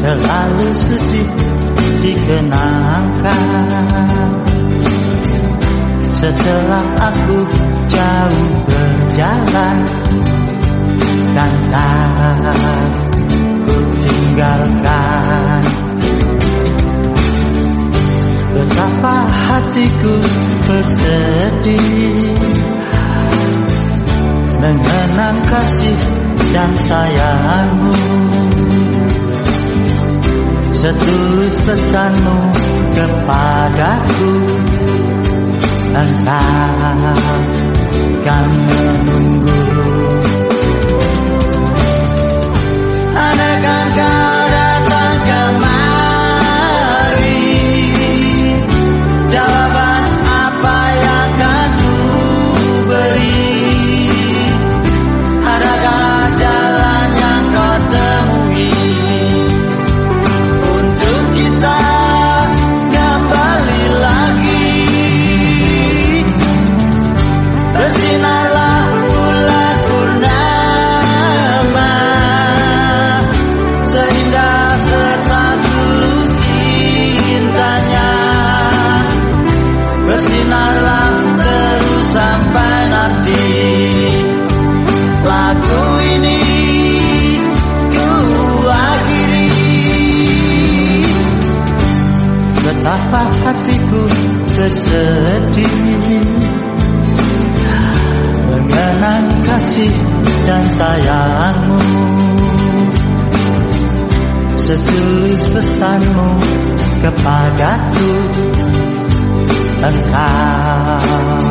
Terlalu sedih dikenangkan. Setelah aku jauh berjalan Dan ku tinggalkan. Betapa hatiku bersedih Mengenang kasih dan sayangmu. Setulus pesanmu kepadaku Entah kan menunggu. Adakah Bersinarlah terus sampai nanti. Lagu ini ku akhiri. Betapa hatiku bersedih Mengenang kasih dan sayangmu. Setulus pesanmu kepadaku Engkau kan menunggu